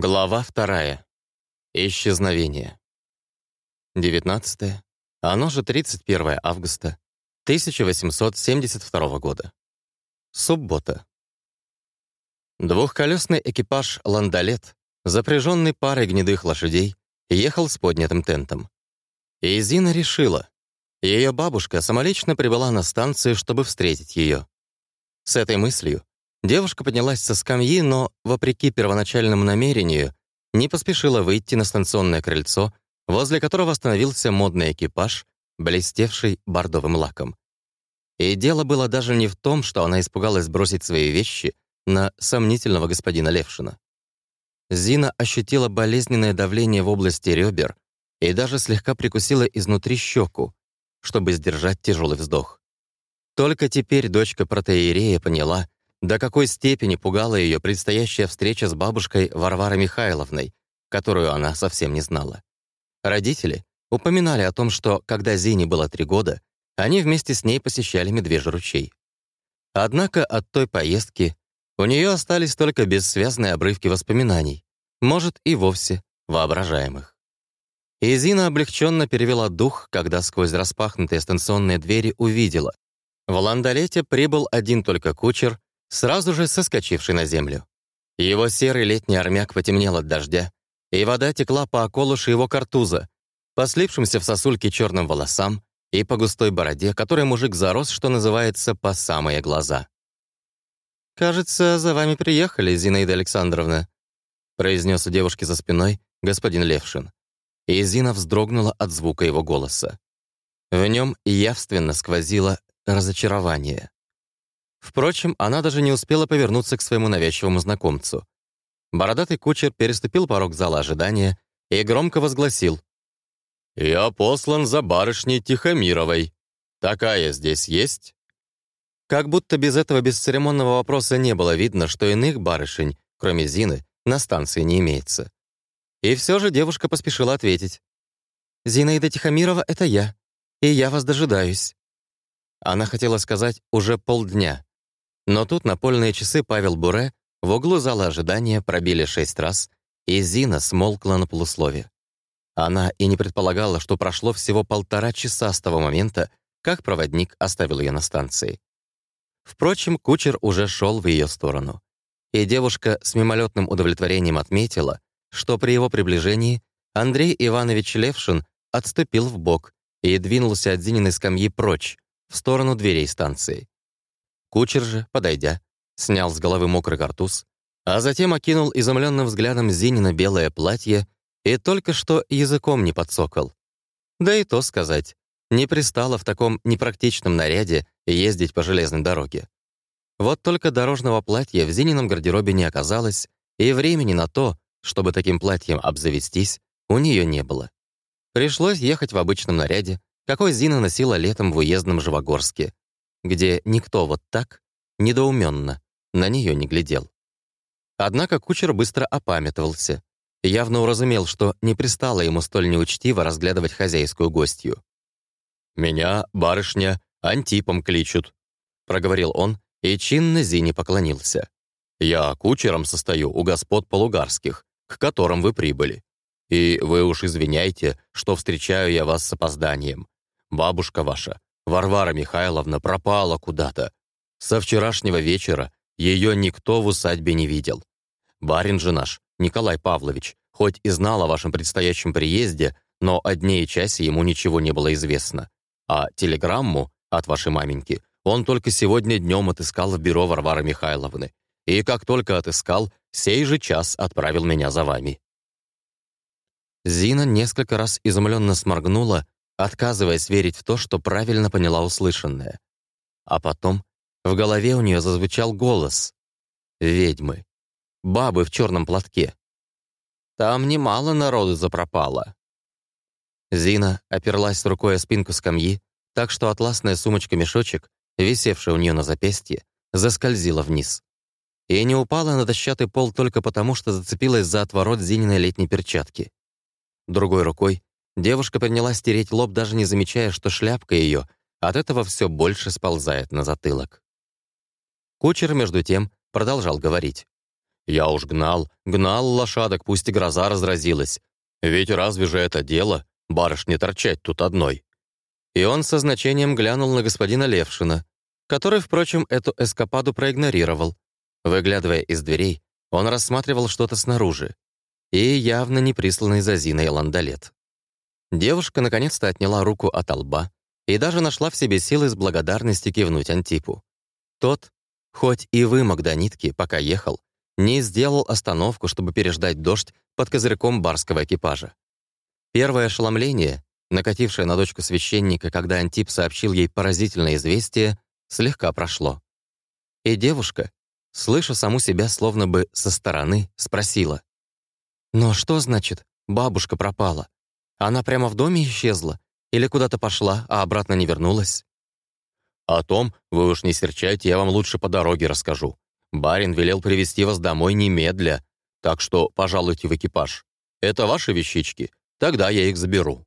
Глава вторая. Исчезновение. 19, оно же 31 августа 1872 года. Суббота. Двухколесный экипаж «Ландолет», запряженный парой гнедых лошадей, ехал с поднятым тентом. И Зина решила. Ее бабушка самолично прибыла на станцию, чтобы встретить ее. С этой мыслью Девушка поднялась со скамьи, но, вопреки первоначальному намерению, не поспешила выйти на станционное крыльцо, возле которого остановился модный экипаж, блестевший бордовым лаком. И дело было даже не в том, что она испугалась бросить свои вещи на сомнительного господина Левшина. Зина ощутила болезненное давление в области ребер и даже слегка прикусила изнутри щеку, чтобы сдержать тяжелый вздох. Только теперь дочка протеерея поняла, до какой степени пугала ее предстоящая встреча с бабушкой Варварой Михайловной, которую она совсем не знала. Родители упоминали о том, что, когда Зине было три года, они вместе с ней посещали Медвежий ручей. Однако от той поездки у нее остались только бессвязные обрывки воспоминаний, может, и вовсе воображаемых. И Зина облегченно перевела дух, когда сквозь распахнутые станционные двери увидела. В ландолете прибыл один только кучер сразу же соскочивший на землю. Его серый летний армяк потемнел от дождя, и вода текла по околышу его картуза, по слипшимся в сосульке черным волосам и по густой бороде, которой мужик зарос, что называется, по самые глаза. «Кажется, за вами приехали, Зинаида Александровна», произнес у девушки за спиной господин Левшин. И Зина вздрогнула от звука его голоса. В нем явственно сквозило разочарование. Впрочем, она даже не успела повернуться к своему навязчивому знакомцу. Бородатый кучер переступил порог зала ожидания и громко возгласил. «Я послан за барышней Тихомировой. Такая здесь есть?» Как будто без этого бесцеремонного вопроса не было видно, что иных барышень, кроме Зины, на станции не имеется. И все же девушка поспешила ответить. «Зинаида Тихомирова — это я, и я вас дожидаюсь». Она хотела сказать «уже полдня», но тут напольные часы Павел Буре в углу зала ожидания пробили шесть раз, и Зина смолкла на полуслове. Она и не предполагала, что прошло всего полтора часа с того момента, как проводник оставил ее на станции. Впрочем, кучер уже шел в ее сторону. И девушка с мимолетным удовлетворением отметила, что при его приближении Андрей Иванович Левшин отступил в бок и двинулся от Зининой скамьи прочь, в сторону дверей станции. Кучер же, подойдя, снял с головы мокрый картуз, а затем окинул изумленным взглядом Зинина белое платье и только что языком не подсокал. Да и то сказать, не пристало в таком непрактичном наряде ездить по железной дороге. Вот только дорожного платья в Зинином гардеробе не оказалось, и времени на то, чтобы таким платьем обзавестись, у нее не было. Пришлось ехать в обычном наряде, какой Зина носила летом в уездном Живогорске, где никто вот так, недоуменно, на нее не глядел. Однако кучер быстро опамятовался, явно уразумел, что не пристало ему столь неучтиво разглядывать хозяйскую гостью. «Меня, барышня, Антипом кличут», — проговорил он и чинно Зине поклонился. «Я кучером состою у господ полугарских, к которым вы прибыли. И вы уж извиняйте, что встречаю я вас с опозданием. Бабушка ваша Варвара Михайловна пропала куда-то. Со вчерашнего вечера ее никто в усадьбе не видел. Барин же наш, Николай Павлович, хоть и знал о вашем предстоящем приезде, но о дне и часе ему ничего не было известно. А телеграмму от вашей маменьки он только сегодня днем отыскал в бюро Варвары Михайловны. И как только отыскал, сей же час отправил меня за вами». Зина несколько раз изумленно сморгнула, отказываясь верить в то, что правильно поняла услышанное. А потом в голове у нее зазвучал голос. Ведьмы. Бабы в черном платке. Там немало народу запропало. Зина оперлась рукой о спинку скамьи, так что атласная сумочка-мешочек, висевшая у нее на запястье, заскользила вниз. И не упала на дощатый пол только потому, что зацепилась за отворот Зининой летней перчатки. Другой рукой Девушка принялась тереть лоб, даже не замечая, что шляпка ее от этого все больше сползает на затылок. Кучер, между тем, продолжал говорить. Я уж гнал, гнал лошадок, пусть и гроза разразилась. Ведь разве же это дело, барышне торчать тут одной?» И он со значением глянул на господина Левшина, который, впрочем, эту эскападу проигнорировал. Выглядывая из дверей, он рассматривал что-то снаружи. И явно не присланный за Зиной ландолет. Девушка наконец-то отняла руку от лба и даже нашла в себе силы с благодарности кивнуть Антипу. Тот, хоть и вымок до нитки, пока ехал, не сделал остановку, чтобы переждать дождь под козырьком барского экипажа. Первое ошеломление, накатившее на дочку священника, когда Антип сообщил ей поразительное известие, слегка прошло. И девушка, слыша саму себя словно бы со стороны, спросила. «Но что значит, бабушка пропала? Она прямо в доме исчезла? Или куда-то пошла, а обратно не вернулась?» «О том вы уж не серчайте, я вам лучше по дороге расскажу. Барин велел привести вас домой немедля, так что пожалуйте в экипаж. Это ваши вещички, тогда я их заберу».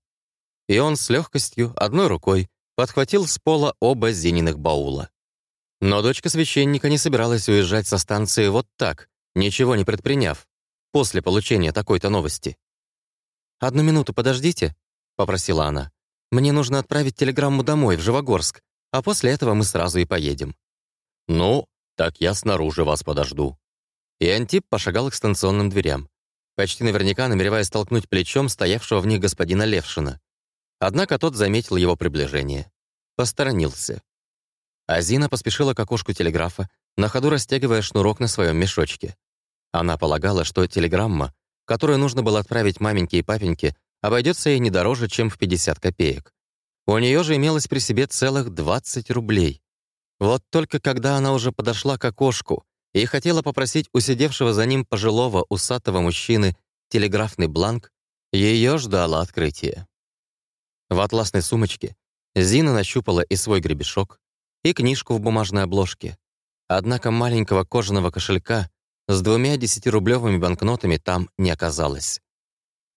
И он с легкостью, одной рукой, подхватил с пола оба Зининых баула. Но дочка священника не собиралась уезжать со станции вот так, ничего не предприняв, после получения такой-то новости. «Одну минуту подождите», — попросила она. «Мне нужно отправить телеграмму домой, в Живогорск, а после этого мы сразу и поедем». «Ну, так я снаружи вас подожду». И Антип пошагал к станционным дверям, почти наверняка намереваясь столкнуть плечом стоявшего в них господина Левшина. Однако тот заметил его приближение. Посторонился. Азина поспешила к окошку телеграфа, на ходу растягивая шнурок на своем мешочке. Она полагала, что телеграмма, которую нужно было отправить маменьке и папеньке, обойдется ей не дороже, чем в 50 копеек. У нее же имелось при себе целых 20 рублей. Вот только когда она уже подошла к окошку и хотела попросить у сидевшего за ним пожилого усатого мужчины телеграфный бланк, ее ждало открытие. В атласной сумочке Зина нащупала и свой гребешок, и книжку в бумажной обложке. Однако маленького кожаного кошелька с двумя десятирублевыми банкнотами там не оказалось.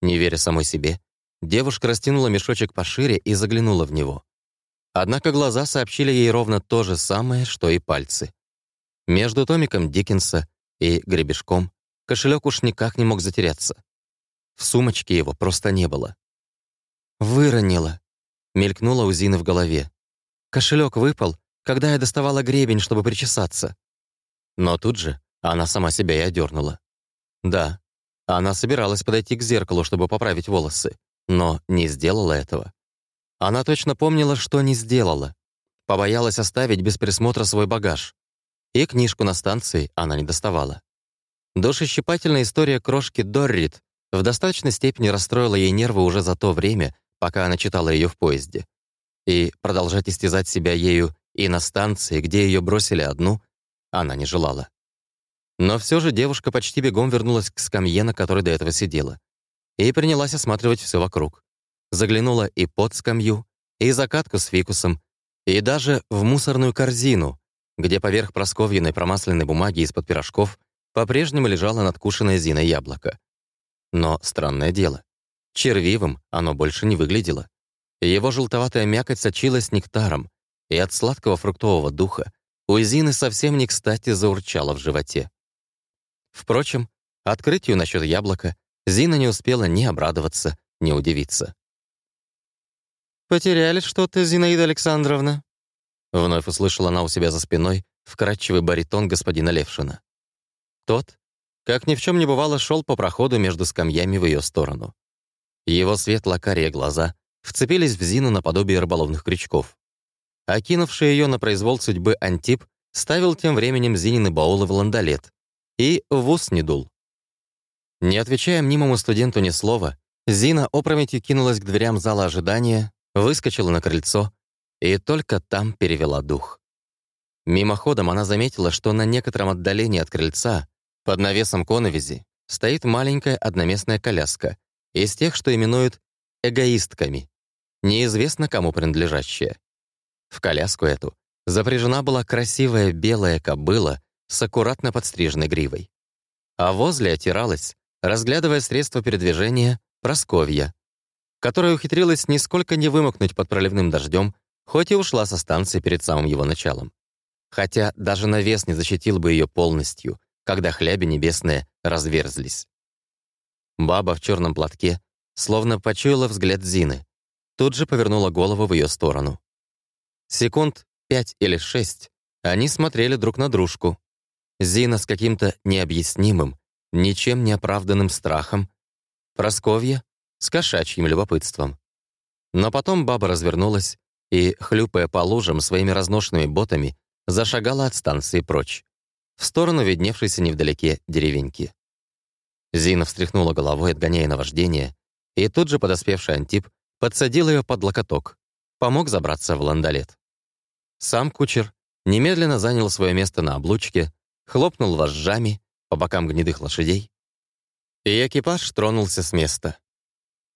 Не веря самой себе, девушка растянула мешочек пошире и заглянула в него. Однако глаза сообщили ей ровно то же самое, что и пальцы. Между томиком Диккенса и гребешком кошелек уж никак не мог затеряться. В сумочке его просто не было. «Выронила», — мелькнула у Зины в голове. Кошелек выпал, когда я доставала гребень, чтобы причесаться. Но тут же она сама себя и одернула. Да, она собиралась подойти к зеркалу, чтобы поправить волосы, но не сделала этого. Она точно помнила, что не сделала. Побоялась оставить без присмотра свой багаж. И книжку на станции она не доставала. Душещипательная история крошки Доррит в достаточной степени расстроила ей нервы уже за то время, пока она читала ее в поезде. И продолжать истязать себя ею и на станции, где ее бросили одну, она не желала. Но все же девушка почти бегом вернулась к скамье, на которой до этого сидела, и принялась осматривать все вокруг заглянула и под скамью, и закатку с фикусом, и даже в мусорную корзину, где поверх просковьиной промасленной бумаги из-под пирожков по-прежнему лежало надкушенное Зиной яблоко. Но странное дело, червивым оно больше не выглядело. Его желтоватая мякоть сочилась нектаром, и от сладкого фруктового духа у Зины совсем не кстати заурчало в животе. Впрочем, открытию насчет яблока Зина не успела ни обрадоваться, ни удивиться. «Потеряли что-то, Зинаида Александровна?» Вновь услышала она у себя за спиной вкрадчивый баритон господина Левшина. Тот, как ни в чем не бывало, шел по проходу между скамьями в ее сторону. Его светло-карие глаза вцепились в Зину наподобие рыболовных крючков. Окинувший ее на произвол судьбы Антип ставил тем временем Зинины баулы в ландолет и в ус не дул. Не отвечая мнимому студенту ни слова, Зина опрометью кинулась к дверям зала ожидания, выскочила на крыльцо и только там перевела дух. Мимоходом она заметила, что на некотором отдалении от крыльца, под навесом коновизи, стоит маленькая одноместная коляска из тех, что именуют эгоистками, неизвестно кому принадлежащая. В коляску эту запряжена была красивая белая кобыла с аккуратно подстриженной гривой. А возле отиралась, разглядывая средства передвижения, Просковья, которая ухитрилась нисколько не вымокнуть под проливным дождем, хоть и ушла со станции перед самым его началом. Хотя даже навес не защитил бы ее полностью, когда хляби небесные разверзлись. Баба в черном платке словно почуяла взгляд Зины, тут же повернула голову в ее сторону. Секунд пять или шесть они смотрели друг на дружку. Зина с каким-то необъяснимым, ничем не оправданным страхом, Просковья с кошачьим любопытством. Но потом баба развернулась и, хлюпая по лужам своими разношенными ботами, зашагала от станции прочь, в сторону видневшейся невдалеке деревеньки. Зина встряхнула головой, отгоняя наваждение, и тут же подоспевший Антип подсадил ее под локоток, помог забраться в ландолет. Сам кучер немедленно занял свое место на облучке, хлопнул вожжами по бокам гнедых лошадей, и экипаж тронулся с места.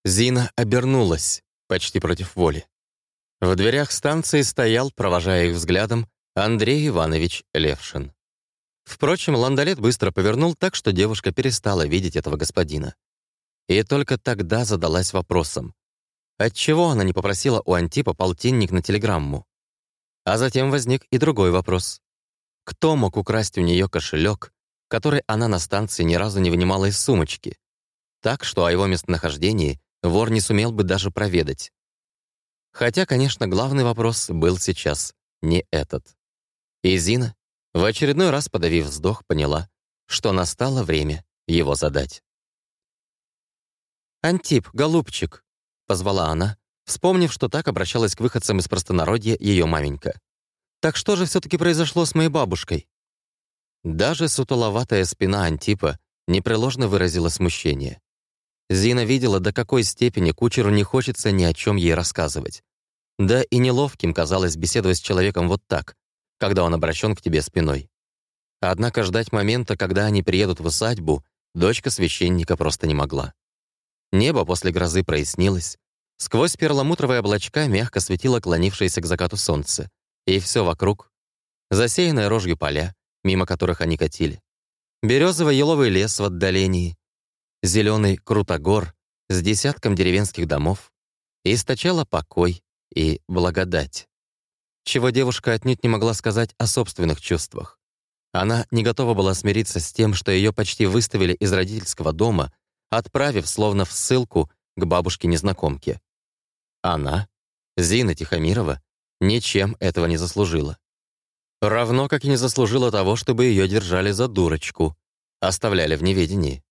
Зина обернулась, почти против воли. В дверях станции стоял, провожая их взглядом, Андрей Иванович Левшин. Впрочем, ландолет быстро повернул так, что девушка перестала видеть этого господина. И только тогда задалась вопросом, отчего она не попросила у Антипа полтинник на телеграмму? А затем возник и другой вопрос. Кто мог украсть у нее кошелек, который она на станции ни разу не вынимала из сумочки? Так, что о его местонахождении вор не сумел бы даже проведать. Хотя, конечно, главный вопрос был сейчас не этот. И Зина, в очередной раз подавив вздох, поняла, что настало время его задать. «Антип, голубчик», — позвала она, вспомнив, что так обращалась к выходцам из простонародья ее маменька. «Так что же все таки произошло с моей бабушкой?» Даже сутуловатая спина Антипа непреложно выразила смущение. Зина видела, до какой степени кучеру не хочется ни о чем ей рассказывать. Да и неловким казалось беседовать с человеком вот так, когда он обращен к тебе спиной. Однако ждать момента, когда они приедут в усадьбу, дочка священника просто не могла. Небо после грозы прояснилось. Сквозь перламутровые облачка мягко светило клонившееся к закату солнце. И все вокруг. Засеянное рожью поля, мимо которых они катили. Березово-еловый лес в отдалении. Зеленый крутогор с десятком деревенских домов. Источала покой и благодать чего девушка отнюдь не могла сказать о собственных чувствах. Она не готова была смириться с тем, что ее почти выставили из родительского дома, отправив словно в ссылку к бабушке-незнакомке. Она, Зина Тихомирова, ничем этого не заслужила. Равно как и не заслужила того, чтобы ее держали за дурочку, оставляли в неведении.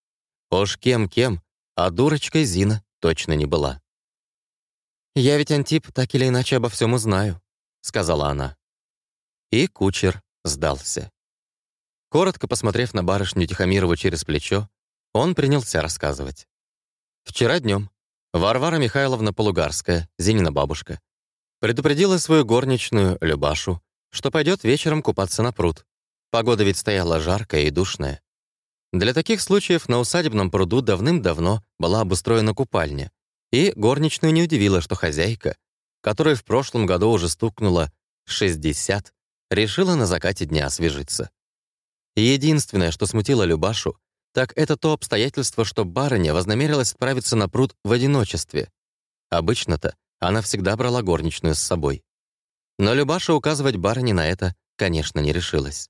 Уж кем-кем, а дурочкой Зина точно не была. «Я ведь, Антип, так или иначе обо всем узнаю», сказала она. И кучер сдался. Коротко посмотрев на барышню Тихомирову через плечо, он принялся рассказывать. Вчера днем Варвара Михайловна Полугарская, Зинина бабушка, предупредила свою горничную, Любашу, что пойдет вечером купаться на пруд. Погода ведь стояла жаркая и душная. Для таких случаев на усадебном пруду давным-давно была обустроена купальня, и горничную не удивило, что хозяйка, которой в прошлом году уже стукнуло 60, решила на закате дня освежиться. Единственное, что смутило Любашу, так это то обстоятельство, что барыня вознамерилась отправиться на пруд в одиночестве. Обычно-то она всегда брала горничную с собой. Но Любаша указывать барыне на это, конечно, не решилась.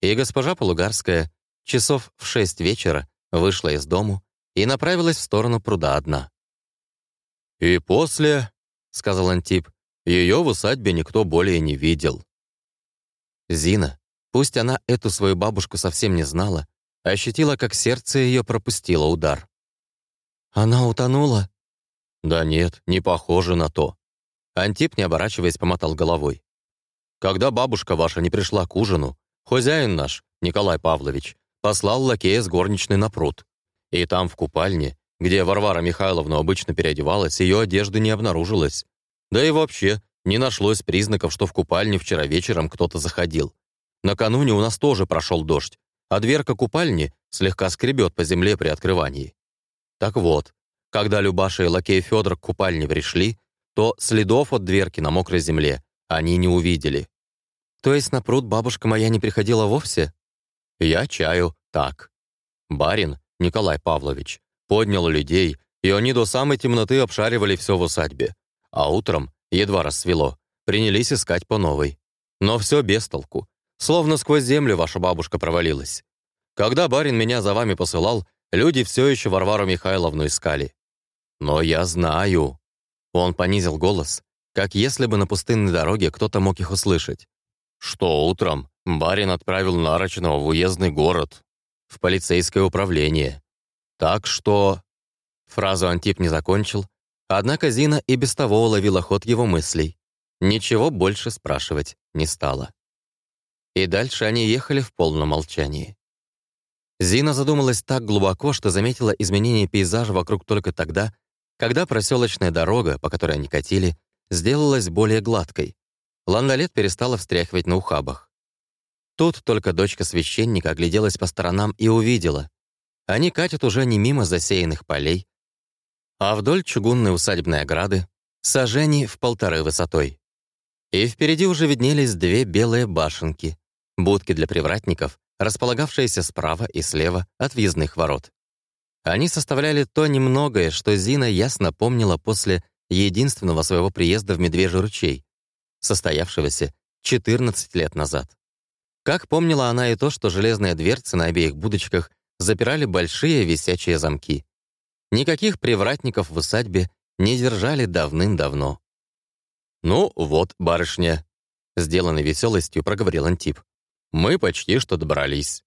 И госпожа Полугарская часов в шесть вечера вышла из дому и направилась в сторону пруда одна. «И после — сказал Антип. Ее в усадьбе никто более не видел. Зина, пусть она эту свою бабушку совсем не знала, ощутила, как сердце ее пропустило удар. «Она утонула?» «Да нет, не похоже на то». Антип, не оборачиваясь, помотал головой. «Когда бабушка ваша не пришла к ужину, хозяин наш, Николай Павлович, послал лакея с горничной на пруд. И там, в купальне, где Варвара Михайловна обычно переодевалась, ее одежды не обнаружилось. Да и вообще, не нашлось признаков, что в купальне вчера вечером кто-то заходил. Накануне у нас тоже прошел дождь, а дверка купальни слегка скребет по земле при открывании. Так вот, когда Любаша и лакей Федор к купальне пришли, то следов от дверки на мокрой земле они не увидели. То есть на пруд бабушка моя не приходила вовсе? Я чаю так. Барин Николай Павлович поднял людей, и они до самой темноты обшаривали все в усадьбе. А утром, едва рассвело, принялись искать по новой. Но все без толку. Словно сквозь землю ваша бабушка провалилась. Когда барин меня за вами посылал, люди все еще Варвару Михайловну искали. Но я знаю». Он понизил голос, как если бы на пустынной дороге кто-то мог их услышать. «Что утром барин отправил Нарочного в уездный город, в полицейское управление. Так что...» Фразу Антип не закончил, однако Зина и без того уловила ход его мыслей. Ничего больше спрашивать не стала. И дальше они ехали в полном молчании. Зина задумалась так глубоко, что заметила изменение пейзажа вокруг только тогда, когда проселочная дорога, по которой они катили, сделалась более гладкой. Ландолет перестала встряхивать на ухабах. Тут только дочка священника огляделась по сторонам и увидела. Они катят уже не мимо засеянных полей, а вдоль чугунной усадебной ограды, сажений в полторы высотой. И впереди уже виднелись две белые башенки, будки для привратников, располагавшиеся справа и слева от въездных ворот. Они составляли то немногое, что Зина ясно помнила после единственного своего приезда в Медвежий ручей, состоявшегося 14 лет назад. Как помнила она и то, что железные дверцы на обеих будочках запирали большие висячие замки. Никаких привратников в усадьбе не держали давным-давно. «Ну вот, барышня», — сделанной веселостью проговорил Антип. «Мы почти что добрались».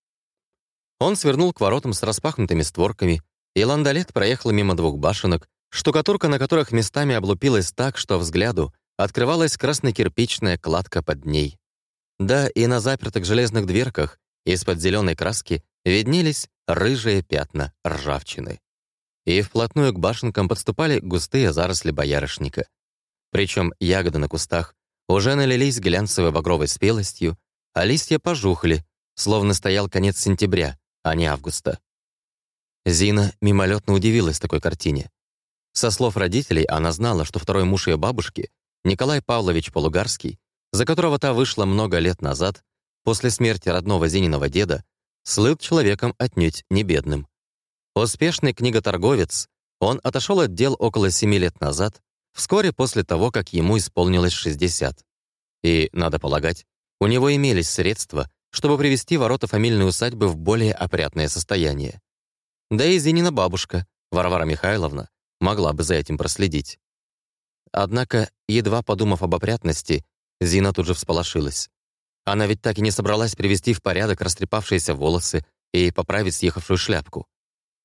Он свернул к воротам с распахнутыми створками, и ландолет проехал мимо двух башенок, штукатурка на которых местами облупилась так, что взгляду открывалась красно-кирпичная кладка под ней. Да, и на запертых железных дверках из-под зеленой краски виднелись рыжие пятна ржавчины. И вплотную к башенкам подступали густые заросли боярышника. Причем ягоды на кустах уже налились глянцевой багровой спелостью, а листья пожухли, словно стоял конец сентября, а не августа. Зина мимолетно удивилась такой картине. Со слов родителей она знала, что второй муж ее бабушки, Николай Павлович Полугарский, за которого та вышла много лет назад, после смерти родного Зининого деда, слыл человеком отнюдь не бедным. Успешный книготорговец, он отошел от дел около семи лет назад, вскоре после того, как ему исполнилось 60. И, надо полагать, у него имелись средства, чтобы привести ворота фамильной усадьбы в более опрятное состояние. Да и Зинина бабушка, Варвара Михайловна, могла бы за этим проследить. Однако, едва подумав об опрятности, Зина тут же всполошилась. Она ведь так и не собралась привести в порядок растрепавшиеся волосы и поправить съехавшую шляпку.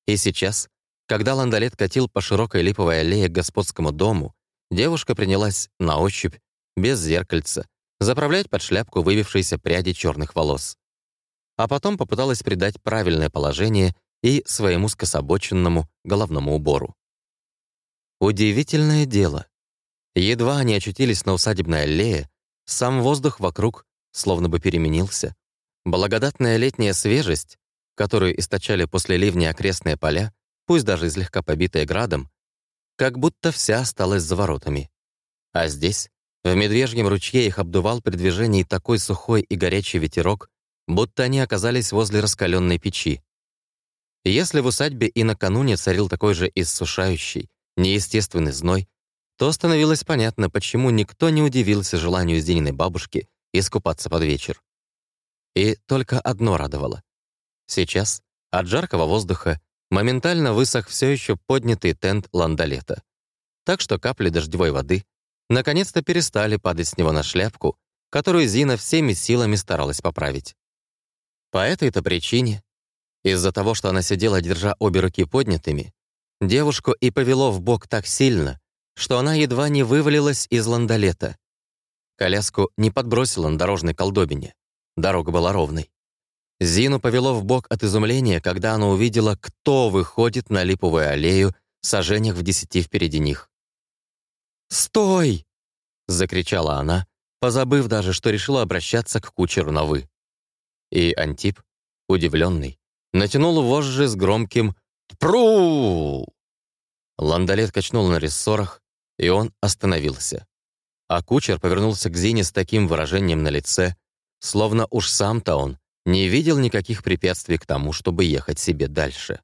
И сейчас, когда ландолет катил по широкой липовой аллее к господскому дому, Девушка принялась на ощупь, без зеркальца, заправлять под шляпку выбившиеся пряди черных волос. А потом попыталась придать правильное положение и своему скособоченному головному убору. Удивительное дело. Едва они очутились на усадебной аллее, сам воздух вокруг словно бы переменился. Благодатная летняя свежесть, которую источали после ливня окрестные поля, пусть даже слегка побитые градом, как будто вся осталась за воротами. А здесь, в Медвежьем ручье, их обдувал при движении такой сухой и горячий ветерок, будто они оказались возле раскаленной печи. если в усадьбе и накануне царил такой же иссушающий, неестественный зной, то становилось понятно, почему никто не удивился желанию Зининой бабушки искупаться под вечер. И только одно радовало. Сейчас от жаркого воздуха моментально высох все еще поднятый тент ландолета. Так что капли дождевой воды наконец-то перестали падать с него на шляпку, которую Зина всеми силами старалась поправить. По этой-то причине, из-за того, что она сидела, держа обе руки поднятыми, девушку и повело в бок так сильно, что она едва не вывалилась из ландолета. Коляску не подбросила на дорожной колдобине. Дорога была ровной. Зину повело в бок от изумления, когда она увидела, кто выходит на липовую аллею, сожжениях в десяти впереди них. «Стой!» — закричала она, позабыв даже, что решила обращаться к кучеру на «вы». И Антип, удивленный, натянул вожжи с громким «Пру!». Ландолет качнул на рессорах, и он остановился. А кучер повернулся к Зине с таким выражением на лице, словно уж сам-то он не видел никаких препятствий к тому, чтобы ехать себе дальше.